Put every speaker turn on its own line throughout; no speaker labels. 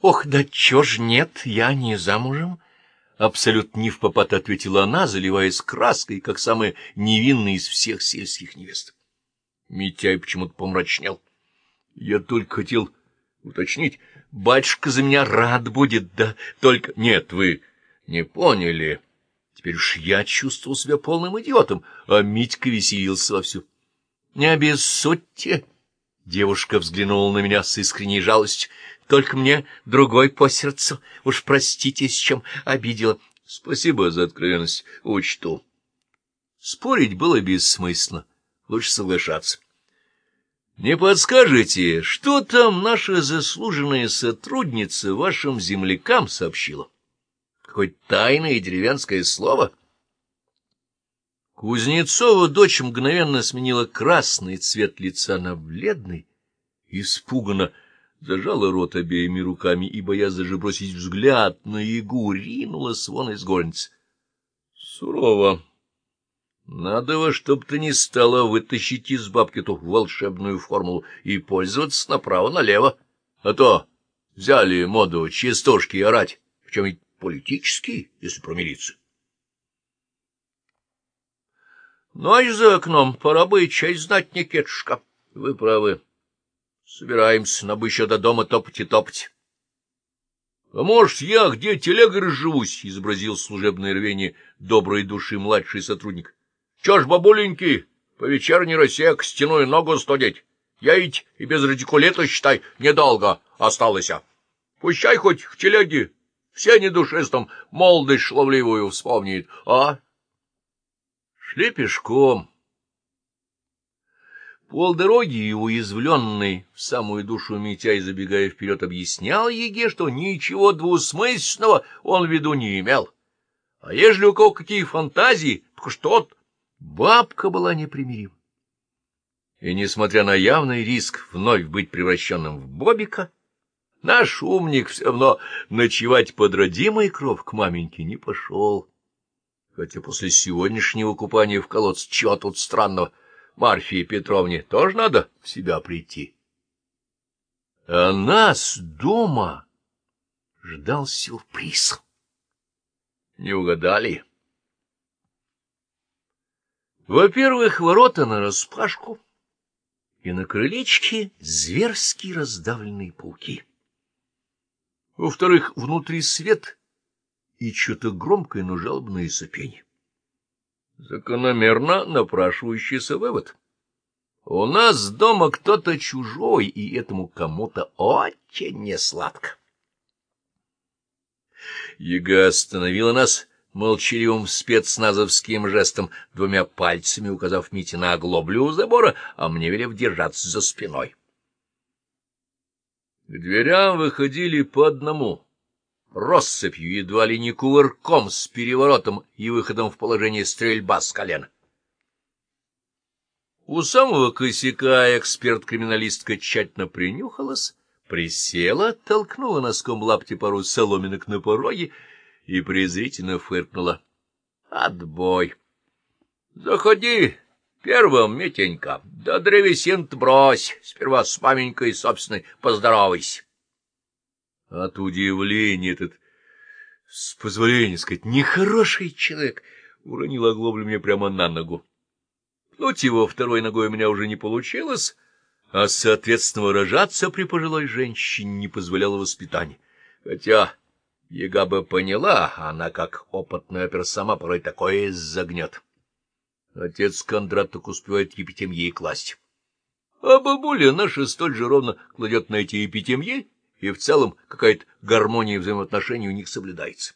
Ох, да чё ж нет, я не замужем. Абсолютно не в попад ответила она, заливаясь краской, как самая невинная из всех сельских невест. Митяй почему-то помрачнел. Я только хотел уточнить. Батюшка за меня рад будет, да только... Нет, вы не поняли. Теперь уж я чувствовал себя полным идиотом, а Митька веселился вовсю. — Не обессудьте! — девушка взглянула на меня с искренней жалостью. — Только мне другой по сердцу. Уж простите, с чем обидела. — Спасибо за откровенность. Учту. Спорить было бессмысленно. Лучше соглашаться. — Не подскажете, что там наша заслуженная сотрудница вашим землякам сообщила? — Какое тайное деревенское слово. Кузнецова дочь мгновенно сменила красный цвет лица на бледный, испуганно зажала рот обеими руками и, боясь даже бросить взгляд на ягу, ринулась вон из горницы. Сурово. Надо во чтоб ты не стала вытащить из бабки ту волшебную формулу и пользоваться направо-налево, а то взяли моду частушки орать, причем ведь политический, если про милицию. Ночь за окном, пора бы и честь знать, Никитушка. Вы правы. Собираемся, но бы еще до дома топать и топать. — А может, я где телегой разживусь? — изобразил служебное рвение доброй души младший сотрудник. — Чё ж, бабуленьки, по вечерней росе к стеной ногу студить? Я ведь и без радикулета, считай, недолго осталось. Пущай хоть в телеге все недушистом молодость шловливую вспомнит, а? Шли пешком. Полдороги уязвленный в самую душу Митяй, забегая вперед, объяснял Еге, что ничего двусмысленного он в виду не имел. А ежели у кого какие фантазии, так что бабка была непримирима. И, несмотря на явный риск вновь быть превращенным в Бобика, Наш умник все равно ночевать под родимой кров к маменьке не пошел. Хотя после сегодняшнего купания в колодце чего тут странного? Марфе Петровне тоже надо в себя прийти. А нас дома ждал сюрприз. Не угадали? Во-первых, ворота нараспашку, и на крылечке зверски раздавленные пауки. Во-вторых, внутри свет и что-то громкое, но жалобное сопение. Закономерно напрашивающийся вывод. У нас дома кто-то чужой, и этому кому-то очень несладко. Яга остановила нас молчаливым спецназовским жестом, двумя пальцами указав Мите на оглоблю у забора, а мне велев держаться за спиной. К дверям выходили по одному, россыпью, едва ли не кувырком с переворотом и выходом в положение стрельба с колена. У самого косяка эксперт-криминалистка тщательно принюхалась, присела, толкнула носком лапти пару соломинок на пороге и презрительно фыркнула. «Отбой!» «Заходи!» Первым, Митенька, да древесин брось, сперва с маменькой собственной поздоровайся. От удивления этот, с позволения сказать, нехороший человек уронил оглоблю мне прямо на ногу. Пнуть его второй ногой у меня уже не получилось, а, соответственно, выражаться при пожилой женщине не позволяло воспитание. Хотя Яга бы поняла, она, как опытная опер, сама порой такое загнет. Отец Кондрат так успевает епитемье класть. А бабуля наша столь же ровно кладет на эти епитемье, и в целом какая-то гармония взаимоотношений у них соблюдается.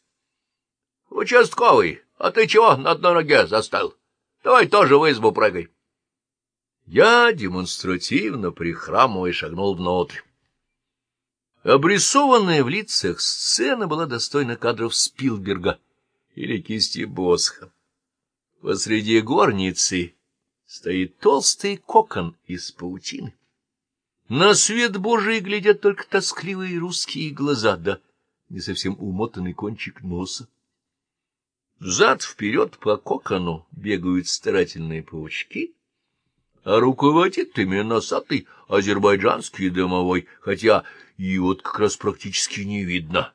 — Участковый, а ты чего на одной ноге застал? Давай тоже в избу прыгай. Я демонстративно, прихрамывая, шагнул внутрь. Обрисованная в лицах сцена была достойна кадров Спилберга или кисти Босха. Посреди горницы стоит толстый кокон из паутины. На свет Божий глядят только тоскливые русские глаза, да не совсем умотанный кончик носа. Взад-вперед по кокону бегают старательные паучки, а руководит ими носатый азербайджанский домовой, хотя и вот как раз практически не видно.